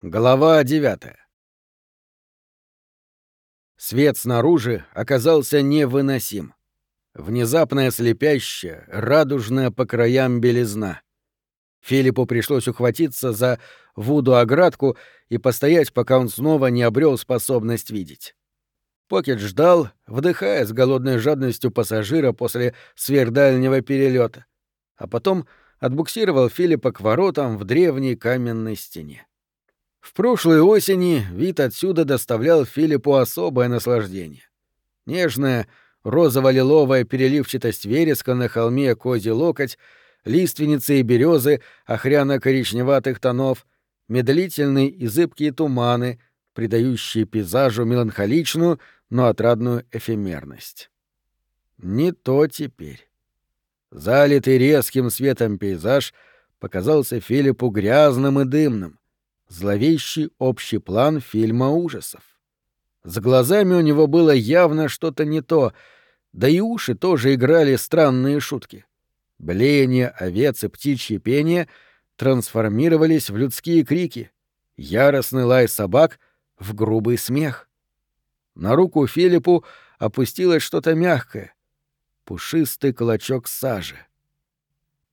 Глава девятая. Свет снаружи оказался невыносим. Внезапная слепящая, радужная по краям белизна. Филиппу пришлось ухватиться за вуду-оградку и постоять, пока он снова не обрел способность видеть. Покет ждал, вдыхая с голодной жадностью пассажира после сверхдальнего перелета, а потом отбуксировал Филиппа к воротам в древней каменной стене. В прошлой осени вид отсюда доставлял Филиппу особое наслаждение. Нежная, розово-лиловая переливчатость вереска на холме Козий Локоть, лиственницы и березы охряно-коричневатых тонов, медлительные и зыбкие туманы, придающие пейзажу меланхоличную, но отрадную эфемерность. Не то теперь. Залитый резким светом пейзаж показался Филиппу грязным и дымным, зловещий общий план фильма ужасов. За глазами у него было явно что-то не то, да и уши тоже играли странные шутки. Блеяние овец и птичье пение трансформировались в людские крики, яростный лай собак — в грубый смех. На руку Филиппу опустилось что-то мягкое, пушистый клочок сажи.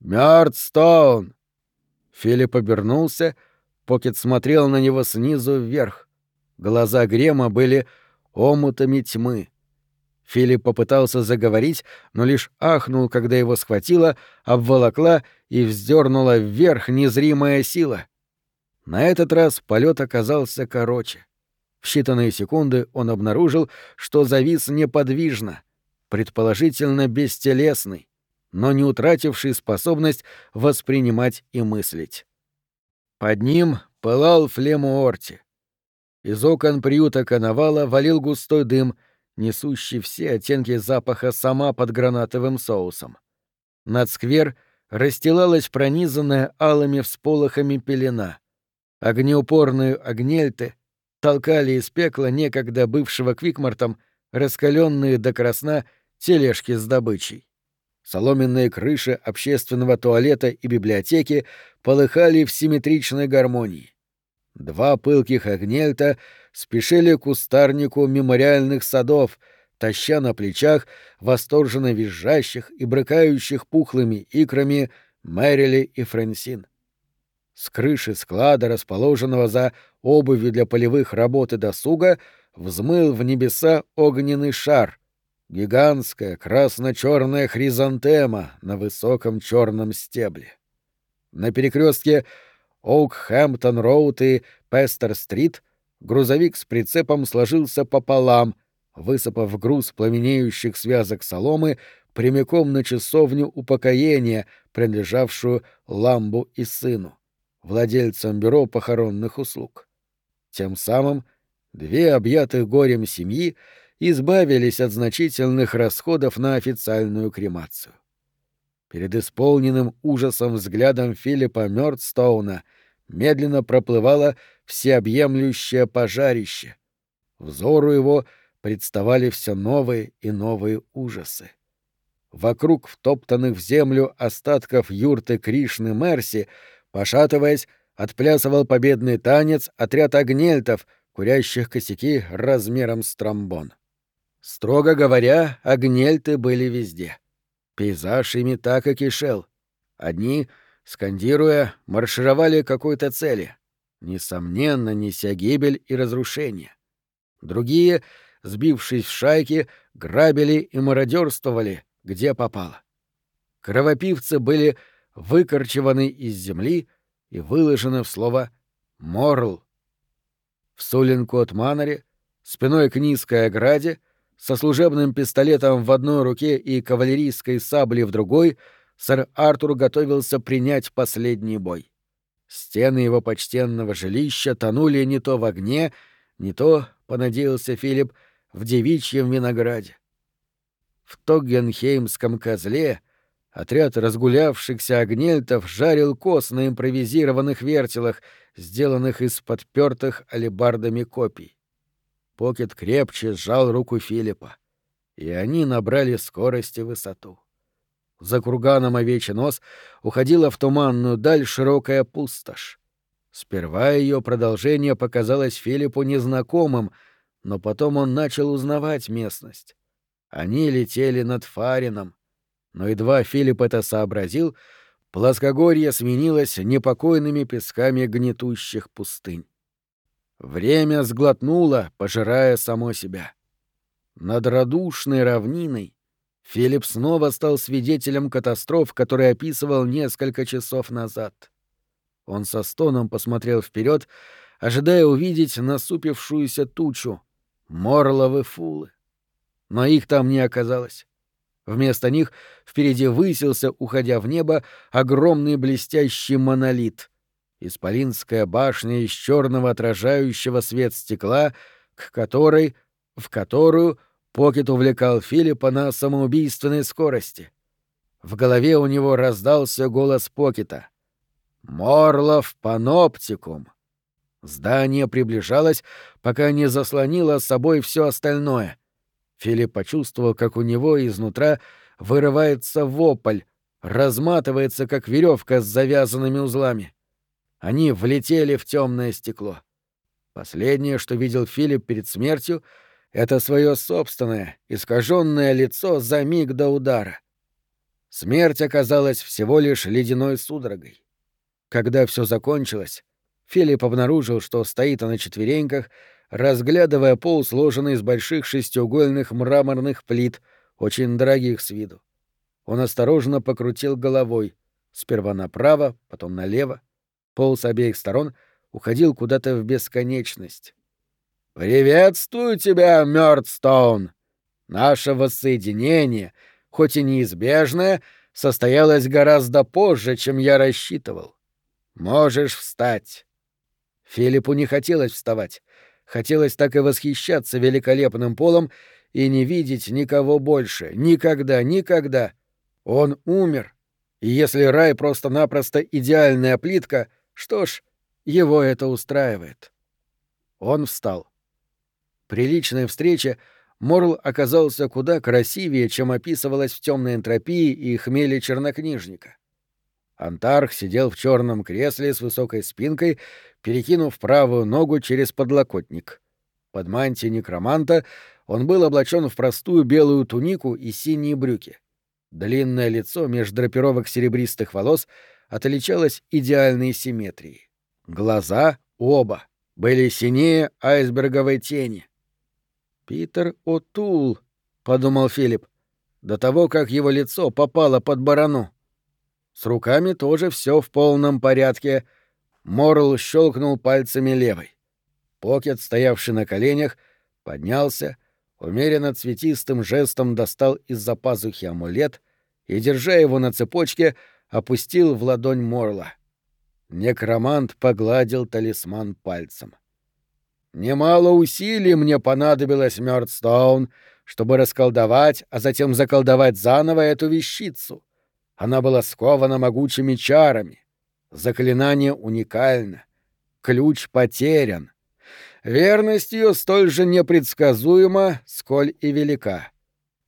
«Мёрдстоун!» Филипп обернулся — Покет смотрел на него снизу вверх. Глаза Грема были омутами тьмы. Филипп попытался заговорить, но лишь ахнул, когда его схватила, обволокла и вздернула вверх незримая сила. На этот раз полет оказался короче. В считанные секунды он обнаружил, что завис неподвижно, предположительно бестелесный, но не утративший способность воспринимать и мыслить. Под ним пылал флемуорти. Из окон приюта Коновала валил густой дым, несущий все оттенки запаха сама под гранатовым соусом. Над сквер расстилалась пронизанная алыми всполохами пелена. Огнеупорные огнельты толкали из пекла некогда бывшего Квикмартом раскаленные до красна тележки с добычей. Соломенные крыши общественного туалета и библиотеки полыхали в симметричной гармонии. Два пылких огнельта спешили к кустарнику мемориальных садов, таща на плечах восторженно визжащих и брыкающих пухлыми икрами Мэрили и Фрэнсин. С крыши склада, расположенного за обувью для полевых работ и досуга, взмыл в небеса огненный шар — Гигантская красно-черная хризантема на высоком черном стебле. На перекрестке Оук-Хэмптон-Роуд и Пестер-Стрит грузовик с прицепом сложился пополам, высыпав груз пламенеющих связок соломы прямиком на часовню упокоения, принадлежавшую Ламбу и сыну, владельцам бюро похоронных услуг. Тем самым две объятых горем семьи — избавились от значительных расходов на официальную кремацию. Перед исполненным ужасом взглядом Филиппа Мёрдстоуна медленно проплывало всеобъемлющее пожарище. Взору его представали все новые и новые ужасы. Вокруг втоптанных в землю остатков юрты Кришны Мерси, пошатываясь, отплясывал победный танец отряд огнельтов, курящих косяки размером с тромбон. Строго говоря, огнельты были везде. Пейзаж ими так и кишел. Одни, скандируя, маршировали к какой-то цели. Несомненно, неся гибель и разрушение. Другие, сбившись в шайки, грабили и мародерствовали, где попало. Кровопивцы были выкорчеваны из земли и выложены в слово «морл». В Сулинкот-Маноре, спиной к низкой ограде, со служебным пистолетом в одной руке и кавалерийской саблей в другой, сэр Артур готовился принять последний бой. Стены его почтенного жилища тонули не то в огне, не то, понадеялся Филипп, в девичьем винограде. В Тоггенхеймском козле отряд разгулявшихся огнельтов жарил коз на импровизированных вертелах, сделанных из подпертых алебардами копий. Покет крепче сжал руку Филиппа, и они набрали скорость и высоту. За курганом овечий нос уходила в туманную даль широкая пустошь. Сперва ее продолжение показалось Филиппу незнакомым, но потом он начал узнавать местность. Они летели над Фарином, но едва Филипп это сообразил, плоскогорье сменилось непокойными песками гнетущих пустынь. Время сглотнуло, пожирая само себя. Над радушной равниной Филипп снова стал свидетелем катастроф, которые описывал несколько часов назад. Он со стоном посмотрел вперед, ожидая увидеть насупившуюся тучу, морловы фулы. Но их там не оказалось. Вместо них впереди высился, уходя в небо, огромный блестящий монолит. Исполинская башня из черного отражающего свет стекла, к которой, в которую Покет увлекал Филиппа на самоубийственной скорости. В голове у него раздался голос Покета. «Морлов паноптикум!» Здание приближалось, пока не заслонило с собой все остальное. Филипп почувствовал, как у него изнутра вырывается вопль, разматывается, как веревка с завязанными узлами. Они влетели в темное стекло. Последнее, что видел Филипп перед смертью — это свое собственное, искаженное лицо за миг до удара. Смерть оказалась всего лишь ледяной судорогой. Когда все закончилось, Филипп обнаружил, что стоит на четвереньках, разглядывая пол, сложенный из больших шестиугольных мраморных плит, очень дорогих с виду. Он осторожно покрутил головой, сперва направо, потом налево. Пол с обеих сторон уходил куда-то в бесконечность. «Приветствую тебя, Мёрдстоун! Наше воссоединение, хоть и неизбежное, состоялось гораздо позже, чем я рассчитывал. Можешь встать». Филиппу не хотелось вставать. Хотелось так и восхищаться великолепным полом и не видеть никого больше. Никогда, никогда. Он умер. И если рай просто-напросто идеальная плитка, что ж, его это устраивает. Он встал. При личной встрече Морл оказался куда красивее, чем описывалось в темной энтропии и хмеле чернокнижника. Антарх сидел в черном кресле с высокой спинкой, перекинув правую ногу через подлокотник. Под мантией некроманта он был облачен в простую белую тунику и синие брюки. Длинное лицо меж драпировок серебристых волос отличалось идеальной симметрией. Глаза оба были синее айсберговой тени — «Питер О'Тул», — подумал Филипп, до того, как его лицо попало под барану. С руками тоже все в полном порядке. Морл щелкнул пальцами левой. Покет, стоявший на коленях, поднялся, умеренно цветистым жестом достал из-за пазухи амулет и, держа его на цепочке, опустил в ладонь Морла. Некромант погладил талисман пальцем. — Немало усилий мне понадобилось, Мёрдстоун, чтобы расколдовать, а затем заколдовать заново эту вещицу. Она была скована могучими чарами. Заклинание уникально. Ключ потерян. Верность ее столь же непредсказуема, сколь и велика.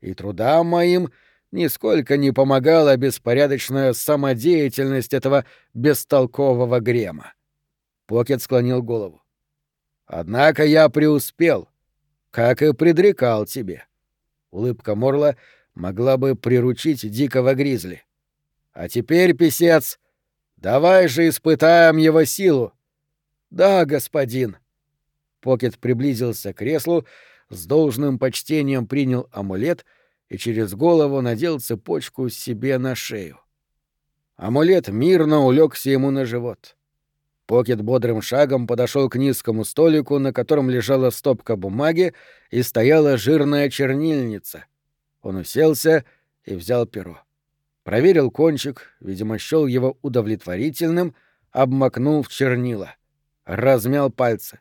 И трудам моим нисколько не помогала беспорядочная самодеятельность этого бестолкового грема. Покет склонил голову. Однако я преуспел, как и предрекал тебе. Улыбка Морла могла бы приручить дикого гризли. А теперь, писец, давай же испытаем его силу. Да, господин. Покет приблизился к креслу, с должным почтением принял амулет и через голову надел цепочку себе на шею. Амулет мирно улегся ему на живот. Покет бодрым шагом подошел к низкому столику, на котором лежала стопка бумаги и стояла жирная чернильница. Он уселся и взял перо. Проверил кончик, видимо, счел его удовлетворительным, обмакнул в чернила. Размял пальцы.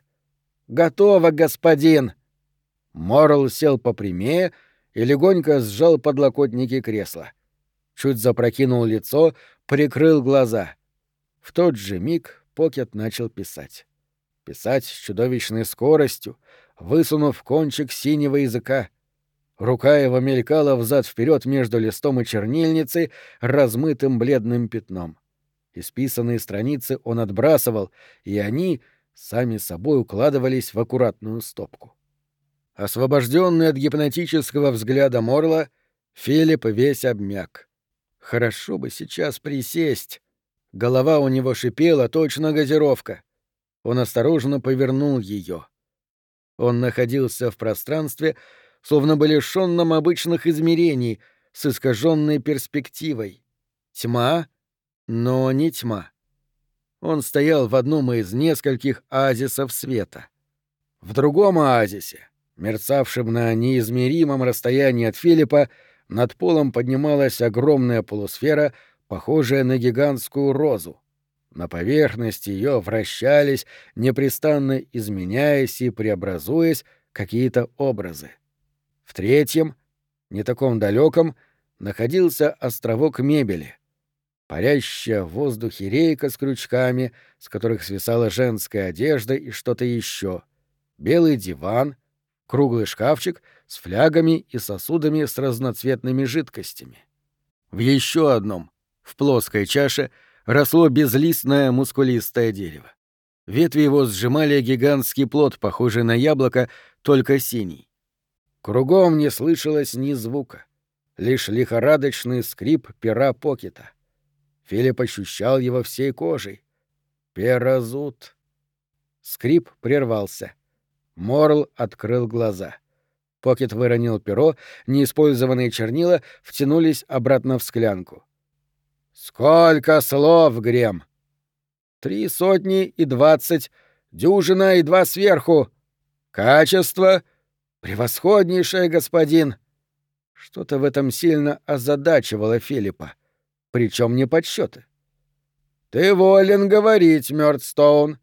«Готово, господин!» Морл сел попрямее и легонько сжал подлокотники кресла. Чуть запрокинул лицо, прикрыл глаза. В тот же миг Покет начал писать. Писать с чудовищной скоростью, высунув кончик синего языка. Рука его мелькала взад вперед между листом и чернильницей размытым бледным пятном. Исписанные страницы он отбрасывал, и они сами собой укладывались в аккуратную стопку. Освобожденный от гипнотического взгляда Морла, Филипп весь обмяк. Хорошо бы сейчас присесть. Голова у него шипела, точно газировка. Он осторожно повернул ее. Он находился в пространстве, словно бы лишенном обычных измерений, с искаженной перспективой. Тьма, но не тьма. Он стоял в одном из нескольких оазисов света. В другом оазисе, мерцавшем на неизмеримом расстоянии от Филиппа, над полом поднималась огромная полусфера, похожая на гигантскую розу. На поверхности ее вращались, непрестанно изменяясь и преобразуясь, какие-то образы. В третьем, не таком далеком, находился островок мебели. Парящая в воздухе рейка с крючками, с которых свисала женская одежда и что-то еще. Белый диван, круглый шкафчик с флягами и сосудами с разноцветными жидкостями. В еще одном, в плоской чаше, росло безлистное мускулистое дерево. Ветви его сжимали гигантский плод, похожий на яблоко, только синий. Кругом не слышалось ни звука, лишь лихорадочный скрип пера покета. Филипп ощущал его всей кожей. Перазут. Скрип прервался. Морл открыл глаза. Покет выронил перо, неиспользованные чернила втянулись обратно в склянку. «Сколько слов, Грем?» «Три сотни и двадцать, дюжина и два сверху. Качество — превосходнейшее, господин!» Что-то в этом сильно озадачивало Филиппа причем не подсчеты. Ты волен говорить, Мёрдстоун.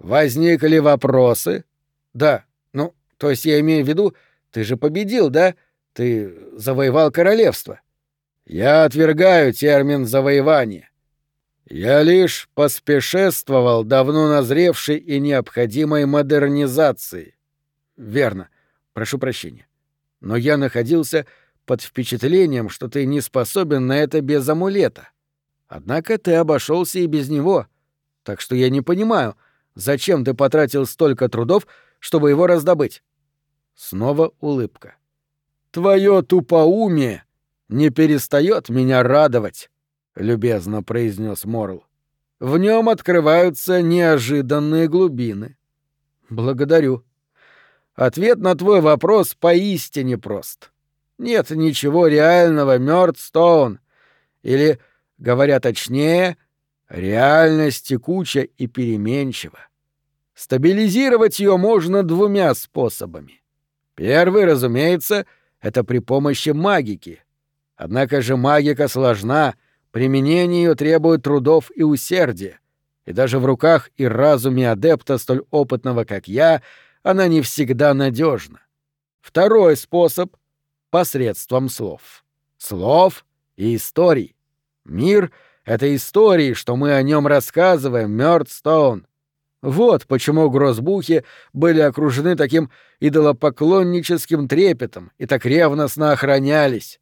Возникли вопросы? Да. Ну, то есть я имею в виду, ты же победил, да? Ты завоевал королевство. Я отвергаю термин завоевание. Я лишь поспешествовал давно назревшей и необходимой модернизации. Верно. Прошу прощения. Но я находился под впечатлением, что ты не способен на это без амулета. Однако ты обошелся и без него. Так что я не понимаю, зачем ты потратил столько трудов, чтобы его раздобыть. Снова улыбка. Твое тупоумие не перестает меня радовать, любезно произнес Морл. В нем открываются неожиданные глубины. Благодарю. Ответ на твой вопрос поистине прост. Нет ничего реального, Мёрдстоун. Или, говоря точнее, реальность текуча и переменчива. Стабилизировать ее можно двумя способами. Первый, разумеется, это при помощи магики. Однако же магика сложна, применение ее требует трудов и усердия. И даже в руках и разуме адепта, столь опытного, как я, она не всегда надежна. Второй способ посредством слов. Слов и историй. Мир — это истории, что мы о нем рассказываем, Мёрдстоун. Вот почему грозбухи были окружены таким идолопоклонническим трепетом и так ревностно охранялись.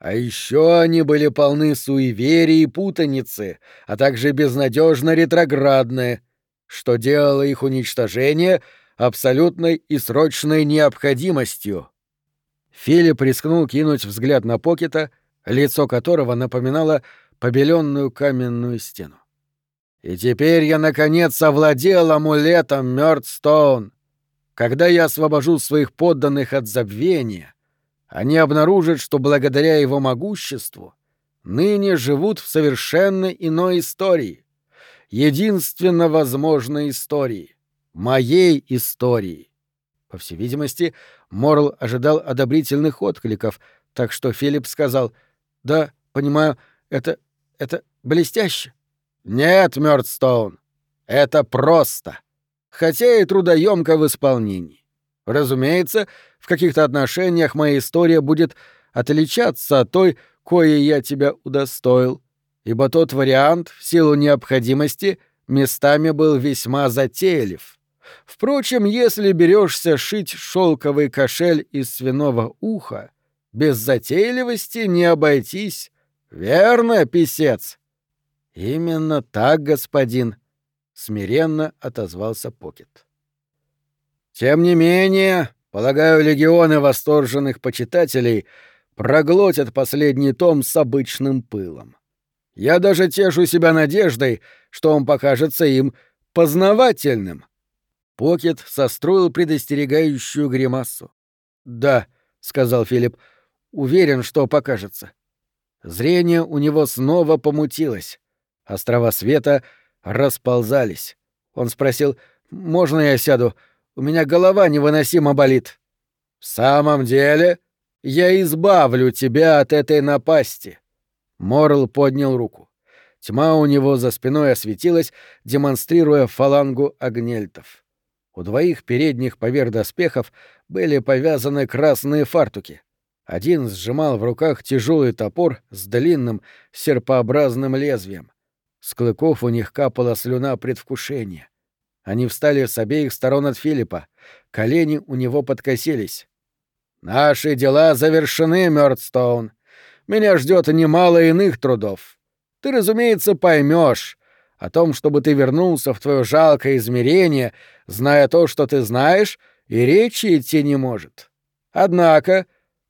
А еще они были полны суеверий и путаницы, а также безнадежно ретроградные, что делало их уничтожение абсолютной и срочной необходимостью. Филипп рискнул кинуть взгляд на Покета, лицо которого напоминало побеленную каменную стену. «И теперь я, наконец, овладел амулетом Мёрдстоун. Когда я освобожу своих подданных от забвения, они обнаружат, что благодаря его могуществу ныне живут в совершенно иной истории, единственно возможной истории, моей истории. По всей видимости, Морл ожидал одобрительных откликов, так что Филипп сказал «Да, понимаю, это... это блестяще». «Нет, Мёрдстоун, это просто, хотя и трудоемко в исполнении. Разумеется, в каких-то отношениях моя история будет отличаться от той, коей я тебя удостоил, ибо тот вариант, в силу необходимости, местами был весьма затейлив». Впрочем, если берешься шить шелковый кошель из свиного уха, без затейливости не обойтись. Верно, писец? Именно так, господин, смиренно отозвался Покет. Тем не менее, полагаю, легионы восторженных почитателей проглотят последний том с обычным пылом. Я даже тешу себя надеждой, что он покажется им познавательным. Покет состроил предостерегающую гримасу. «Да», — сказал Филипп, — «уверен, что покажется». Зрение у него снова помутилось. Острова света расползались. Он спросил, «Можно я сяду? У меня голова невыносимо болит». «В самом деле, я избавлю тебя от этой напасти». Морл поднял руку. Тьма у него за спиной осветилась, демонстрируя фалангу агнельтов. У двоих передних поверх доспехов были повязаны красные фартуки. Один сжимал в руках тяжелый топор с длинным серпообразным лезвием. С клыков у них капала слюна предвкушения. Они встали с обеих сторон от Филиппа. Колени у него подкосились. «Наши дела завершены, Мёрдстоун. Меня ждет немало иных трудов. Ты, разумеется, поймешь о том, чтобы ты вернулся в твое жалкое измерение, зная то, что ты знаешь, и речи идти не может. Однако,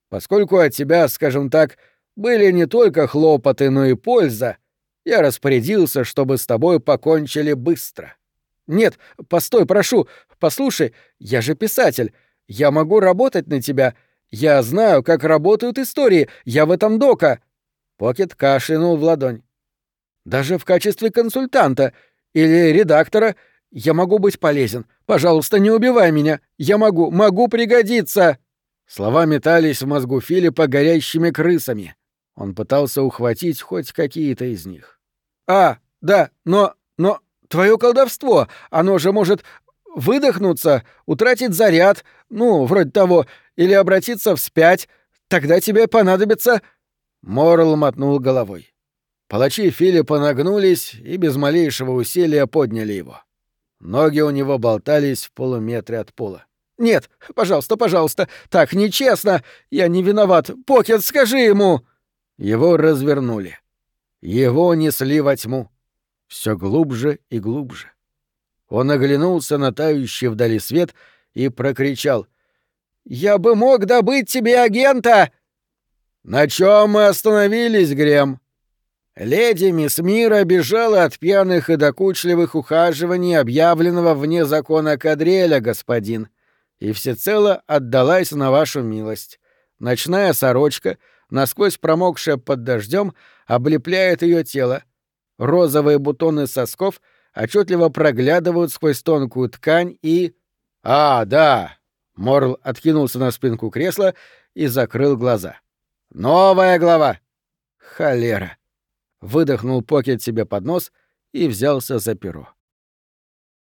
поскольку от тебя, скажем так, были не только хлопоты, но и польза, я распорядился, чтобы с тобой покончили быстро. Нет, постой, прошу, послушай, я же писатель, я могу работать на тебя, я знаю, как работают истории, я в этом дока. Покет кашлянул в ладонь. Даже в качестве консультанта или редактора я могу быть полезен. Пожалуйста, не убивай меня. Я могу, могу пригодиться. Слова метались в мозгу Филиппа горящими крысами. Он пытался ухватить хоть какие-то из них. «А, да, но... но... твое колдовство, оно же может выдохнуться, утратить заряд, ну, вроде того, или обратиться вспять. Тогда тебе понадобится...» Морл мотнул головой. Палачи Филиппа нагнулись и без малейшего усилия подняли его. Ноги у него болтались в полуметре от пола. «Нет, пожалуйста, пожалуйста, так нечестно! Я не виноват! Покет, скажи ему!» Его развернули. Его несли во тьму. Все глубже и глубже. Он оглянулся на тающий вдали свет и прокричал. «Я бы мог добыть тебе агента!» «На чем мы остановились, Грем?» Леди Мисс Мира бежала от пьяных и докучливых ухаживаний, объявленного вне закона кадреля, господин, и всецело отдалась на вашу милость. Ночная сорочка, насквозь промокшая под дождем, облепляет ее тело. Розовые бутоны сосков отчетливо проглядывают сквозь тонкую ткань и... «А, да!» Морл откинулся на спинку кресла и закрыл глаза. «Новая глава!» «Холера!» выдохнул Покет себе под нос и взялся за перо.